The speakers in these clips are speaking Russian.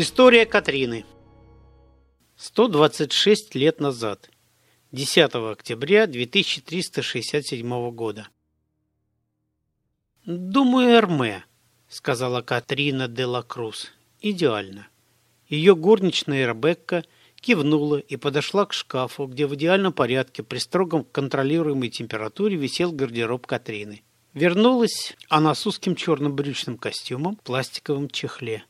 История Катрины 126 лет назад, 10 октября 2367 года. «Думаю, Эрме», — сказала Катрина де ла Круз. «Идеально». Ее горничная Ребекка кивнула и подошла к шкафу, где в идеальном порядке при строгом контролируемой температуре висел гардероб Катрины. Вернулась она с узким черным брючным костюмом в пластиковом чехле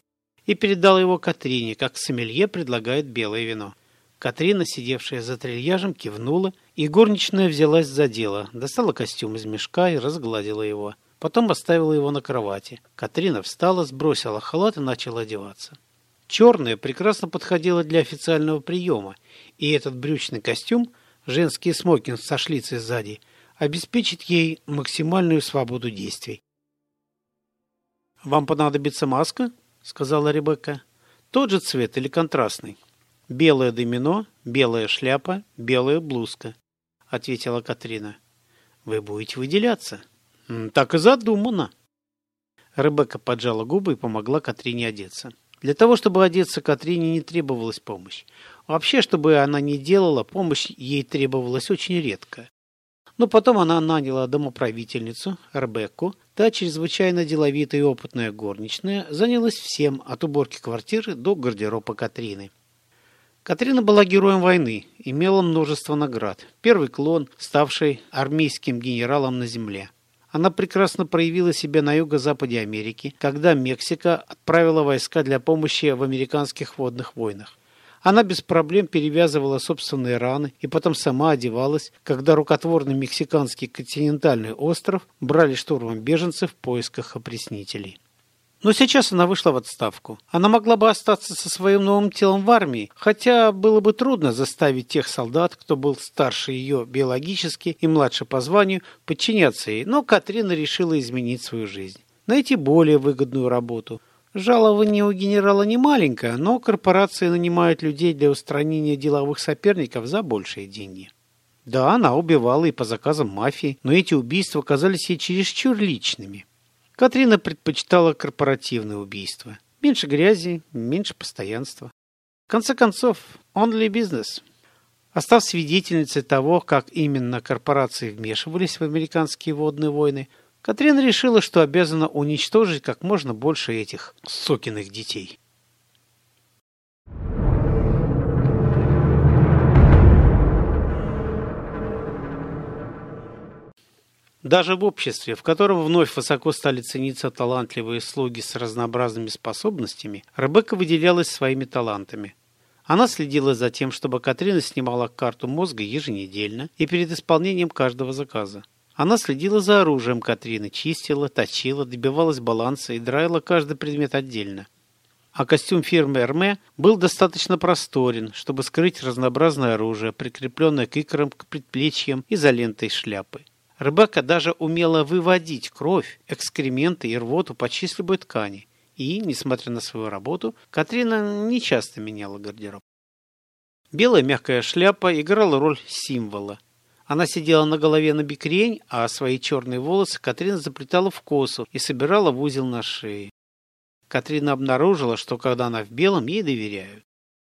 и передала его Катрине, как сомелье предлагает белое вино. Катрина, сидевшая за трильяжем, кивнула, и горничная взялась за дело, достала костюм из мешка и разгладила его. Потом оставила его на кровати. Катрина встала, сбросила халат и начала одеваться. Черное прекрасно подходило для официального приема, и этот брючный костюм, женский смокинг со шлицей сзади, обеспечит ей максимальную свободу действий. «Вам понадобится маска?» — сказала Ребекка. «Тот же цвет или контрастный?» «Белое домино, белая шляпа, белая блузка», — ответила Катрина. «Вы будете выделяться». «Так и задумано». Ребекка поджала губы и помогла Катрине одеться. Для того, чтобы одеться, Катрине не требовалась помощь. Вообще, чтобы она не делала, помощь ей требовалась очень редко. Но потом она наняла домоправительницу, Ребекку, та чрезвычайно деловитая и опытная горничная, занялась всем, от уборки квартиры до гардероба Катрины. Катрина была героем войны, имела множество наград. Первый клон, ставший армейским генералом на земле – она прекрасно проявила себя на юго-западе Америки, когда Мексика отправила войска для помощи в американских водных войнах. Она без проблем перевязывала собственные раны и потом сама одевалась, когда рукотворный мексиканский континентальный остров брали штурмом беженцев в поисках опреснителей. Но сейчас она вышла в отставку. Она могла бы остаться со своим новым телом в армии, хотя было бы трудно заставить тех солдат, кто был старше ее биологически и младше по званию, подчиняться ей, но Катрина решила изменить свою жизнь. Найти более выгодную работу. Жалование у генерала не маленькое, но корпорации нанимают людей для устранения деловых соперников за большие деньги. Да, она убивала и по заказам мафии, но эти убийства казались ей чересчур личными. Катрина предпочитала корпоративное убийство. Меньше грязи, меньше постоянства. В конце концов, only business. Остав свидетельницей того, как именно корпорации вмешивались в американские водные войны, Катрина решила, что обязана уничтожить как можно больше этих сокиных детей. Даже в обществе, в котором вновь высоко стали цениться талантливые слуги с разнообразными способностями, Ребекка выделялась своими талантами. Она следила за тем, чтобы Катрина снимала карту мозга еженедельно и перед исполнением каждого заказа. Она следила за оружием Катрины, чистила, точила, добивалась баланса и драила каждый предмет отдельно. А костюм фирмы Эрме был достаточно просторен, чтобы скрыть разнообразное оружие, прикрепленное к икрам, к предплечьям и изолентой шляпы. Рыбака даже умела выводить кровь, экскременты и рвоту почти с любой ткани. И, несмотря на свою работу, Катрина не часто меняла гардероб. Белая мягкая шляпа играла роль символа. Она сидела на голове на бикрень, а свои черные волосы Катрина заплетала в косу и собирала в узел на шее. Катрина обнаружила, что когда она в белом, ей доверяют.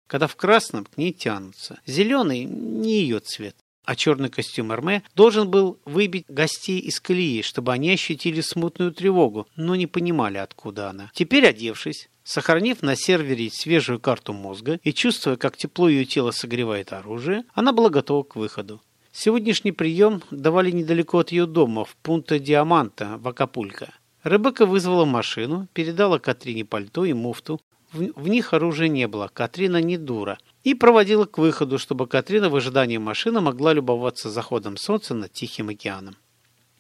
Когда в красном, к ней тянутся. Зеленый – не ее цвет а черный костюм Эрме должен был выбить гостей из колеи, чтобы они ощутили смутную тревогу, но не понимали, откуда она. Теперь, одевшись, сохранив на сервере свежую карту мозга и чувствуя, как тепло ее тела согревает оружие, она была готова к выходу. Сегодняшний прием давали недалеко от ее дома, в пункте Диаманта, в Акапулько. Ребекка вызвала машину, передала Катрине пальто и муфту. В, них оружия не было, Катрина не дура – и проводила к выходу, чтобы Катрина в ожидании машины могла любоваться заходом солнца над Тихим океаном.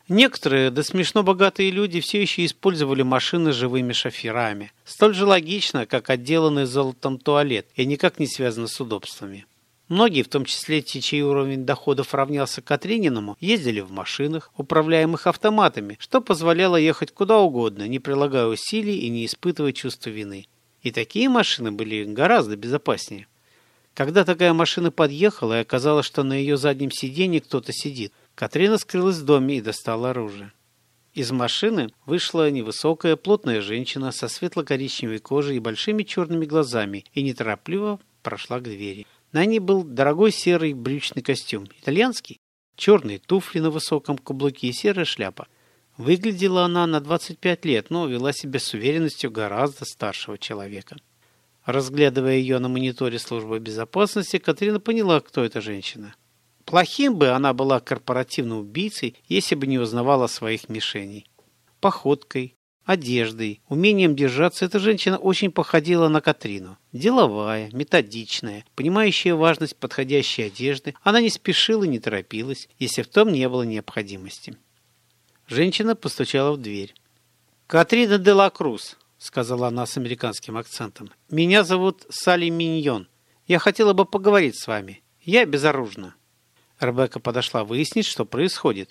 Некоторые, да смешно богатые люди, все еще использовали машины живыми шоферами. Столь же логично, как отделанный золотом туалет, и никак не связано с удобствами. Многие, в том числе те, чей уровень доходов равнялся Катрининому, ездили в машинах, управляемых автоматами, что позволяло ехать куда угодно, не прилагая усилий и не испытывая чувства вины. И такие машины были гораздо безопаснее. Когда такая машина подъехала, и оказалось, что на ее заднем сиденье кто-то сидит, Катрина скрылась в доме и достала оружие. Из машины вышла невысокая, плотная женщина со светло-коричневой кожей и большими черными глазами и неторопливо прошла к двери. На ней был дорогой серый брючный костюм, итальянский, черные туфли на высоком каблуке и серая шляпа. Выглядела она на 25 лет, но вела себя с уверенностью гораздо старшего человека. Разглядывая ее на мониторе службы безопасности, Катрина поняла, кто эта женщина. Плохим бы она была корпоративным убийцей, если бы не узнавала своих мишеней. Походкой, одеждой, умением держаться эта женщина очень походила на Катрину. Деловая, методичная, понимающая важность подходящей одежды, она не спешила и не торопилась, если в том не было необходимости. Женщина постучала в дверь. «Катрина де ла Круз», — сказала она с американским акцентом. «Меня зовут Салли Миньон. Я хотела бы поговорить с вами. Я безоружна». Ребекка подошла выяснить, что происходит.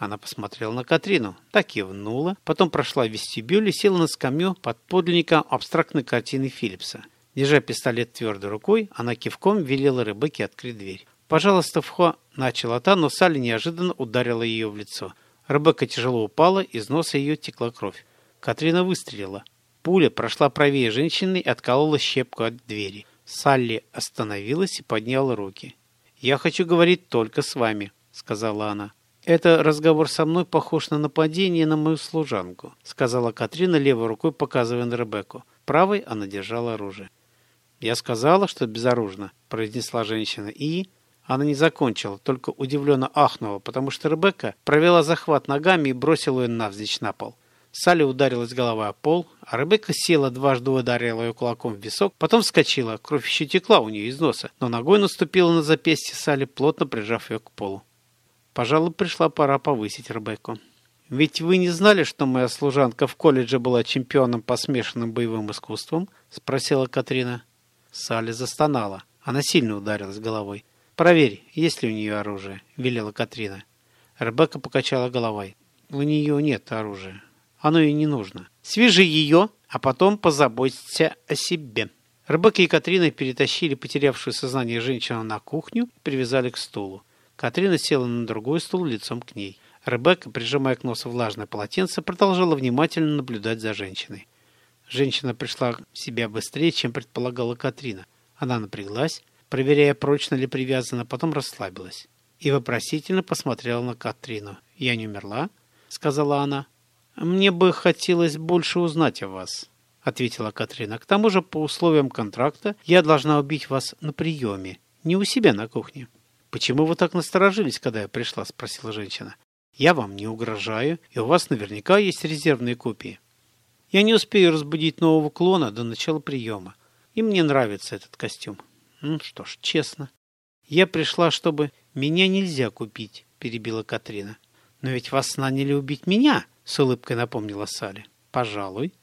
Она посмотрела на Катрину, так кивнула, потом прошла в вестибюль и села на скамью под подлинником абстрактной картины Филлипса. Держа пистолет твердой рукой, она кивком велела Ребекке открыть дверь. «Пожалуйста, вхо...» — начала та, но Салли неожиданно ударила ее в лицо. Ребекка тяжело упала, из носа ее текла кровь. Катрина выстрелила. Пуля прошла правее женщины и отколола щепку от двери. Салли остановилась и подняла руки. «Я хочу говорить только с вами», — сказала она. «Это разговор со мной похож на нападение на мою служанку», — сказала Катрина левой рукой, показывая на Ребекку. Правой она держала оружие. «Я сказала, что безоружна», — произнесла женщина. «И...» Она не закончила, только удивленно ахнула, потому что Ребекка провела захват ногами и бросила ее навзничь на пол. Салли ударилась головой о пол, а Ребекка села, дважды ударила ее кулаком в висок, потом вскочила, кровь еще текла у нее из носа, но ногой наступила на запястье Салли, плотно прижав ее к полу. Пожалуй, пришла пора повысить Ребекку. «Ведь вы не знали, что моя служанка в колледже была чемпионом по смешанным боевым искусствам?» — спросила Катрина. Салли застонала. Она сильно ударилась головой. «Проверь, есть ли у нее оружие», — велела Катрина. Ребекка покачала головой. «У нее нет оружия. Оно ей не нужно. Свяжи ее, а потом позаботься о себе». Ребекка и Катрина перетащили потерявшую сознание женщину на кухню и привязали к стулу. Катрина села на другой стул лицом к ней. Ребекка, прижимая к носу влажное полотенце, продолжала внимательно наблюдать за женщиной. Женщина пришла в себя быстрее, чем предполагала Катрина. Она напряглась, проверяя, прочно ли привязана, потом расслабилась и вопросительно посмотрела на Катрину. «Я не умерла?» — сказала она. «Мне бы хотелось больше узнать о вас», — ответила Катрина. «К тому же, по условиям контракта, я должна убить вас на приеме, не у себя на кухне». «Почему вы так насторожились, когда я пришла?» — спросила женщина. «Я вам не угрожаю, и у вас наверняка есть резервные копии. Я не успею разбудить нового клона до начала приема, и мне нравится этот костюм». Ну что ж, честно. Я пришла, чтобы... Меня нельзя купить, перебила Катрина. Но ведь вас наняли убить меня, с улыбкой напомнила Салли. Пожалуй,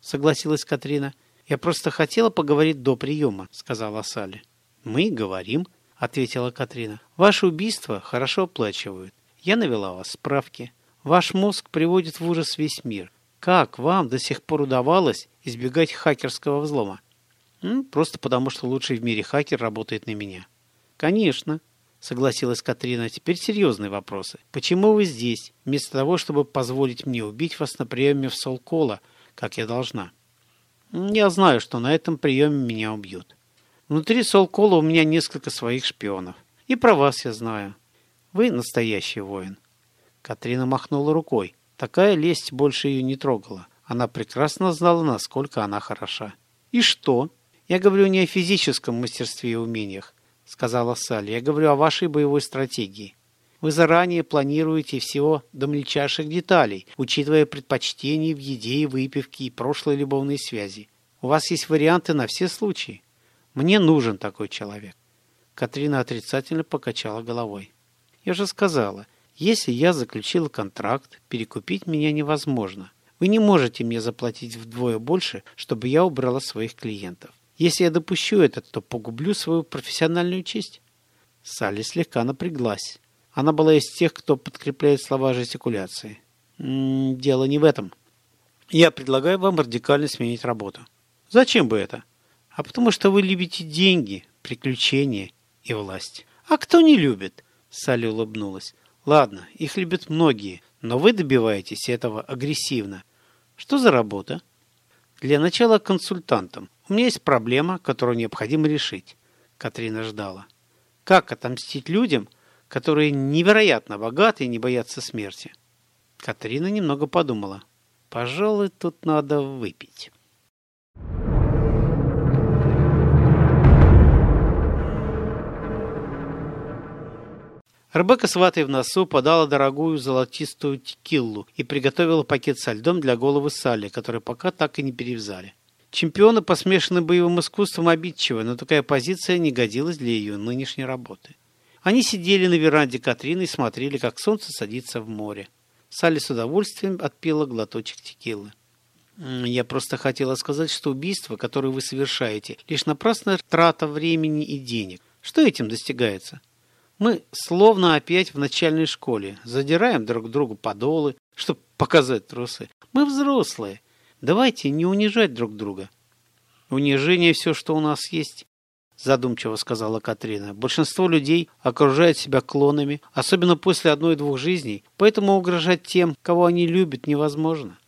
согласилась Катрина. Я просто хотела поговорить до приема, сказала Салли. Мы говорим, ответила Катрина. Ваше убийство хорошо оплачивают. Я навела вас справки. Ваш мозг приводит в ужас весь мир. Как вам до сих пор удавалось избегать хакерского взлома? Просто потому, что лучший в мире хакер работает на меня. Конечно, согласилась Катрина. Теперь серьезные вопросы. Почему вы здесь, вместо того, чтобы позволить мне убить вас на приеме в Солкола, как я должна? Я знаю, что на этом приеме меня убьют. Внутри Солкола у меня несколько своих шпионов. И про вас я знаю. Вы настоящий воин. Катрина махнула рукой. Такая лесть больше ее не трогала. Она прекрасно знала, насколько она хороша. И что? «Я говорю не о физическом мастерстве и умениях», — сказала Салли. «Я говорю о вашей боевой стратегии. Вы заранее планируете всего до мельчайших деталей, учитывая предпочтения в еде и выпивке и прошлые любовные связи. У вас есть варианты на все случаи. Мне нужен такой человек». Катрина отрицательно покачала головой. «Я же сказала, если я заключила контракт, перекупить меня невозможно. Вы не можете мне заплатить вдвое больше, чтобы я убрала своих клиентов. Если я допущу это, то погублю свою профессиональную честь. Салли слегка напряглась. Она была из тех, кто подкрепляет слова жестикуляции. М -м, дело не в этом. Я предлагаю вам радикально сменить работу. Зачем бы это? А потому что вы любите деньги, приключения и власть. А кто не любит? Салли улыбнулась. Ладно, их любят многие, но вы добиваетесь этого агрессивно. Что за работа? Для начала консультантом. У меня есть проблема, которую необходимо решить. Катрина ждала. Как отомстить людям, которые невероятно богаты и не боятся смерти? Катрина немного подумала. Пожалуй, тут надо выпить. Ребекка с ватой в носу подала дорогую золотистую текиллу и приготовила пакет со льдом для головы Салли, который пока так и не перевязали. Чемпионы по смешанным боевым искусствам обидчивы, но такая позиция не годилась для ее нынешней работы. Они сидели на веранде Катрины и смотрели, как солнце садится в море. Салли с удовольствием отпила глоточек текилы. «Я просто хотела сказать, что убийство, которое вы совершаете, лишь напрасная трата времени и денег. Что этим достигается? Мы словно опять в начальной школе. Задираем друг другу подолы, чтобы показать трусы. Мы взрослые. Давайте не унижать друг друга. Унижение все, что у нас есть, задумчиво сказала Катрина. Большинство людей окружает себя клонами, особенно после одной-двух жизней, поэтому угрожать тем, кого они любят, невозможно.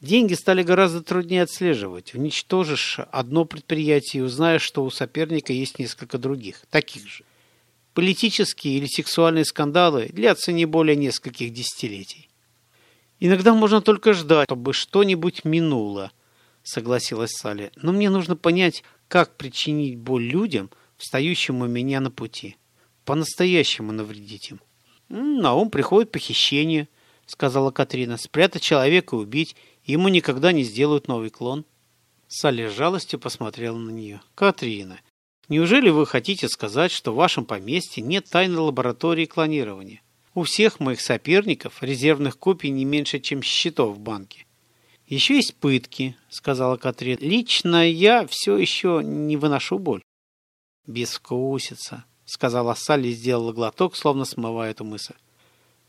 Деньги стали гораздо труднее отслеживать. Уничтожишь одно предприятие и узнаешь, что у соперника есть несколько других, таких же. Политические или сексуальные скандалы длятся не более нескольких десятилетий. Иногда можно только ждать, чтобы что-нибудь минуло, согласилась Салли. Но мне нужно понять, как причинить боль людям, встающим у меня на пути. По-настоящему навредить им. На ум приходит похищение, сказала Катрина. Спрятать человека и убить, ему никогда не сделают новый клон. Салли с жалостью посмотрела на нее. Катрина, Неужели вы хотите сказать, что в вашем поместье нет тайной лаборатории клонирования? У всех моих соперников резервных копий не меньше, чем счетов в банке. Еще есть пытки, сказала Катрин. Лично я все еще не выношу боль. Безвкусица, сказала Салли и сделала глоток, словно смывая эту мысль.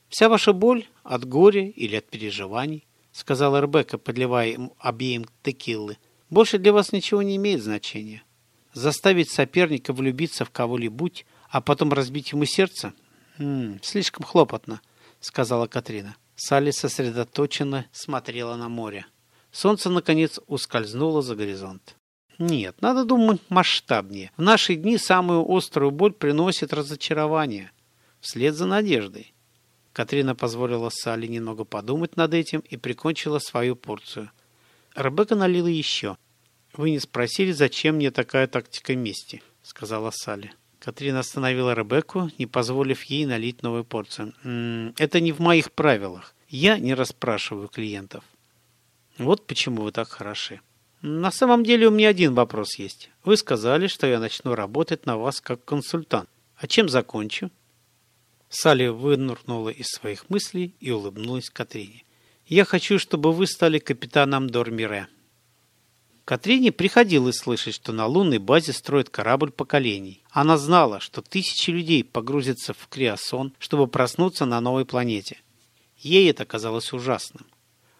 Вся ваша боль от горя или от переживаний, сказала Ребекка, подливая им обеим текиллы. Больше для вас ничего не имеет значения. Заставить соперника влюбиться в кого-либо, а потом разбить ему сердце? М -м, слишком хлопотно, сказала Катрина. Салли сосредоточенно смотрела на море. Солнце, наконец, ускользнуло за горизонт. Нет, надо думать масштабнее. В наши дни самую острую боль приносит разочарование. Вслед за надеждой. Катрина позволила Салли немного подумать над этим и прикончила свою порцию. Ребекка налила еще. «Вы не спросили, зачем мне такая тактика мести», — сказала Салли. Катрина остановила Ребекку, не позволив ей налить новую порцию. «Это не в моих правилах. Я не расспрашиваю клиентов». «Вот почему вы так хороши». «На самом деле у меня один вопрос есть. Вы сказали, что я начну работать на вас как консультант. А чем закончу?» Салли вынырнула из своих мыслей и улыбнулась Катрине. «Я хочу, чтобы вы стали капитаном Дормире». Катрине приходилось слышать, что на лунной базе строят корабль поколений. Она знала, что тысячи людей погрузятся в криосон, чтобы проснуться на новой планете. Ей это казалось ужасным.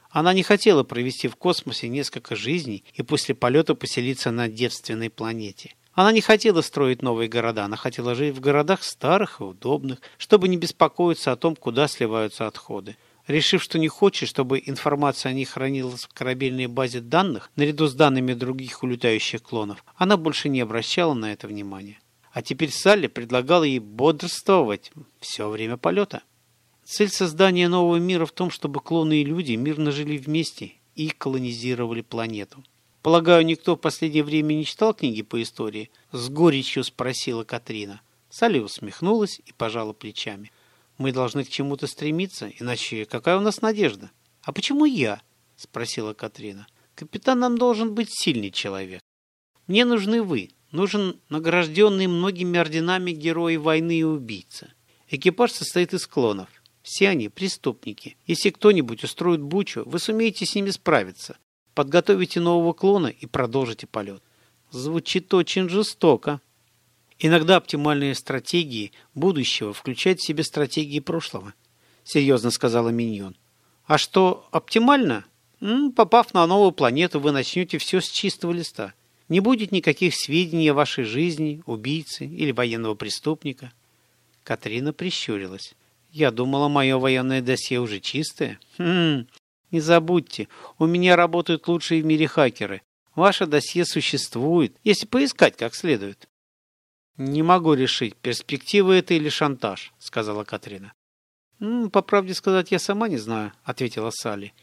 Она не хотела провести в космосе несколько жизней и после полета поселиться на девственной планете. Она не хотела строить новые города, она хотела жить в городах старых и удобных, чтобы не беспокоиться о том, куда сливаются отходы. Решив, что не хочет, чтобы информация о ней хранилась в корабельной базе данных, наряду с данными других улетающих клонов, она больше не обращала на это внимания. А теперь Салли предлагала ей бодрствовать все время полета. Цель создания нового мира в том, чтобы клоны и люди мирно жили вместе и колонизировали планету. Полагаю, никто в последнее время не читал книги по истории? С горечью спросила Катрина. Салли усмехнулась и пожала плечами. Мы должны к чему-то стремиться, иначе какая у нас надежда? А почему я? Спросила Катрина. Капитан нам должен быть сильный человек. Мне нужны вы. Нужен награжденный многими орденами герой войны и убийца. Экипаж состоит из клонов. Все они преступники. Если кто-нибудь устроит бучу, вы сумеете с ними справиться. Подготовите нового клона и продолжите полет. Звучит очень жестоко, Иногда оптимальные стратегии будущего включают в себе стратегии прошлого, серьезно сказала Миньон. А что оптимально? Попав на новую планету, вы начнете все с чистого листа. Не будет никаких сведений о вашей жизни, убийцы или военного преступника. Катрина прищурилась. Я думала, мое военное досье уже чистое. Хм, не забудьте, у меня работают лучшие в мире хакеры. Ваше досье существует, если поискать как следует. Не могу решить, перспектива это или шантаж, сказала Катрина. «По правде сказать, я сама не знаю», — ответила Салли.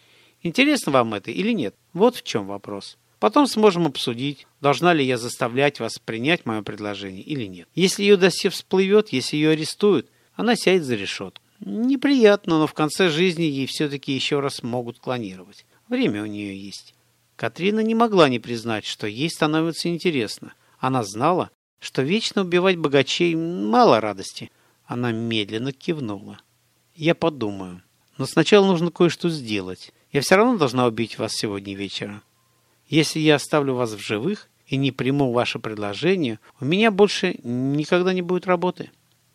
«Интересно вам это или нет? Вот в чем вопрос. Потом сможем обсудить, должна ли я заставлять вас принять мое предложение или нет. Если ее досье всплывет, если ее арестуют, она сядет за решетку. Неприятно, но в конце жизни ей все-таки еще раз могут клонировать. Время у нее есть. Катрина не могла не признать, что ей становится интересно. Она знала, что вечно убивать богачей мало радости. Она медленно кивнула. Я подумаю. Но сначала нужно кое-что сделать. Я все равно должна убить вас сегодня вечером. Если я оставлю вас в живых и не приму ваше предложение, у меня больше никогда не будет работы.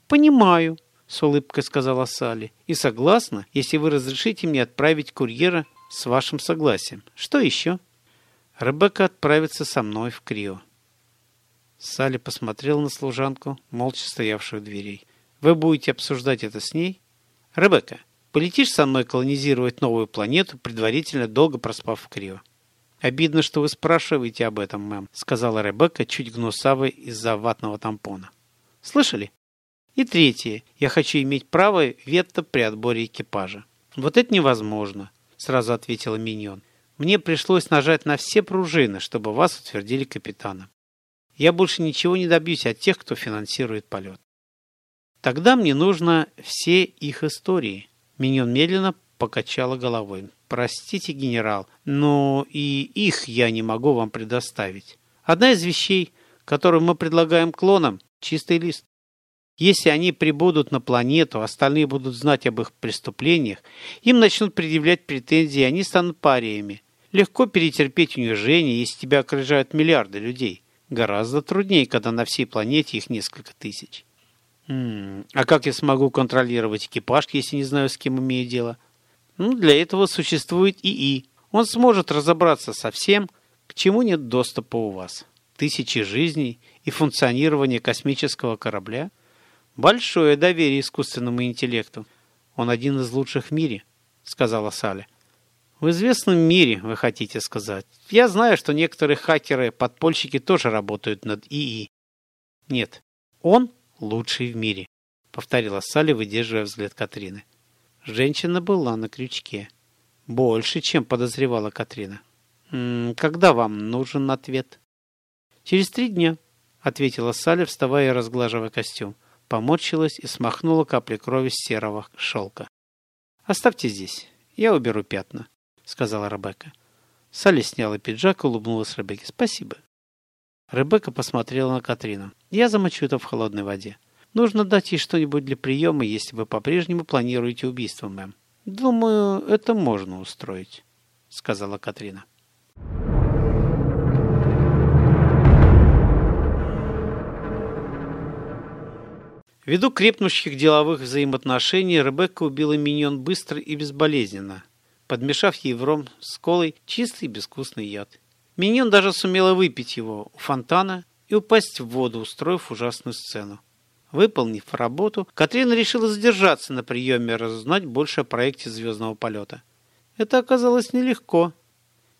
Понимаю, с улыбкой сказала Салли. И согласна, если вы разрешите мне отправить курьера с вашим согласием. Что еще? Ребекка отправится со мной в Крио. Салли посмотрела на служанку, молча стоявшую у дверей. Вы будете обсуждать это с ней? Ребекка, полетишь со мной колонизировать новую планету, предварительно долго проспав в Крио? «Обидно, что вы спрашиваете об этом, мэм», — сказала Ребекка, чуть гнусавой из-за ватного тампона. «Слышали? И третье. Я хочу иметь право вето при отборе экипажа». «Вот это невозможно», — сразу ответила Миньон. «Мне пришлось нажать на все пружины, чтобы вас утвердили капитаном. Я больше ничего не добьюсь от тех, кто финансирует полет. Тогда мне нужно все их истории». Миньон медленно покачала головой. «Простите, генерал, но и их я не могу вам предоставить. Одна из вещей, которую мы предлагаем клонам – чистый лист. Если они прибудут на планету, остальные будут знать об их преступлениях, им начнут предъявлять претензии, они станут париями. Легко перетерпеть унижение, если тебя окружают миллиарды людей. Гораздо труднее, когда на всей планете их несколько тысяч. М -м, а как я смогу контролировать экипаж, если не знаю, с кем имею дело? Ну, для этого существует ИИ. Он сможет разобраться со всем, к чему нет доступа у вас. Тысячи жизней и функционирование космического корабля. Большое доверие искусственному интеллекту. Он один из лучших в мире, сказала Саля. В известном мире, вы хотите сказать. Я знаю, что некоторые хакеры-подпольщики тоже работают над ИИ. Нет, он лучший в мире, повторила Салли, выдерживая взгляд Катрины. Женщина была на крючке. Больше, чем подозревала Катрина. «М -м, «Когда вам нужен ответ?» «Через три дня», — ответила Салли, вставая и разглаживая костюм. Поморщилась и смахнула капли крови с серого шелка. «Оставьте здесь, я уберу пятна», — сказала Ребекка. Салли сняла пиджак и улыбнулась Ребекке. «Спасибо». Ребекка посмотрела на Катрину. «Я замочу это в холодной воде». Нужно дать ей что-нибудь для приема, если вы по-прежнему планируете убийство, мэм. Думаю, это можно устроить, сказала Катрина. Ввиду крепнущих деловых взаимоотношений Ребекка убила миньон быстро и безболезненно, подмешав ей в ром с колой чистый безвкусный яд. Миньон даже сумела выпить его у фонтана и упасть в воду, устроив ужасную сцену. Выполнив работу, Катрина решила задержаться на приеме разузнать больше о проекте звездного полета. Это оказалось нелегко.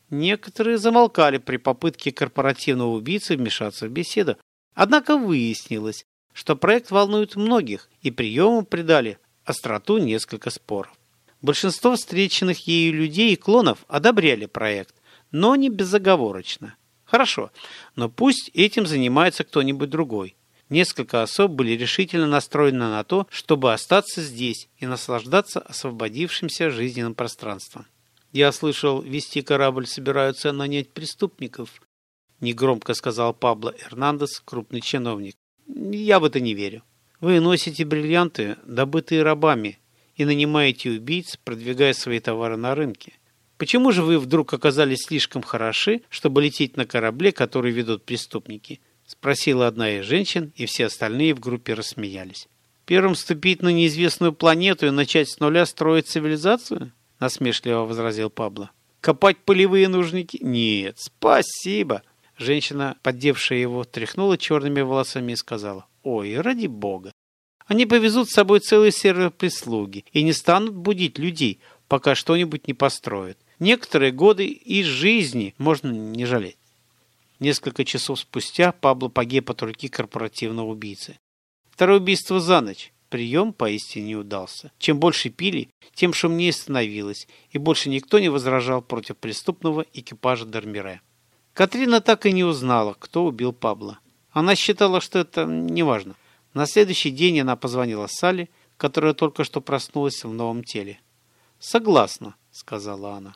Некоторые замолкали при попытке корпоративного убийцы вмешаться в беседу. Однако выяснилось, что проект волнует многих, и приему придали остроту несколько споров. Большинство встреченных ею людей и клонов одобряли проект, но не безоговорочно. Хорошо, но пусть этим занимается кто-нибудь другой. Несколько особ были решительно настроены на то, чтобы остаться здесь и наслаждаться освободившимся жизненным пространством. «Я слышал, вести корабль собираются нанять преступников», — негромко сказал Пабло Эрнандес, крупный чиновник. «Я в это не верю. Вы носите бриллианты, добытые рабами, и нанимаете убийц, продвигая свои товары на рынке. Почему же вы вдруг оказались слишком хороши, чтобы лететь на корабле, который ведут преступники?» Спросила одна из женщин, и все остальные в группе рассмеялись. Первым ступить на неизвестную планету и начать с нуля строить цивилизацию? Насмешливо возразил Пабло. Копать полевые нужники? Нет, спасибо. Женщина, поддевшая его, тряхнула черными волосами и сказала. Ой, ради бога. Они повезут с собой целый сервер прислуги и не станут будить людей, пока что-нибудь не построят. Некоторые годы из жизни можно не жалеть. Несколько часов спустя Пабло погиб от руки корпоративного убийцы. Второе убийство за ночь. Прием поистине не удался. Чем больше пили, тем шумнее становилось, и больше никто не возражал против преступного экипажа Дермире. Катрина так и не узнала, кто убил Пабло. Она считала, что это неважно. На следующий день она позвонила Салли, которая только что проснулась в новом теле. «Согласна», — сказала она.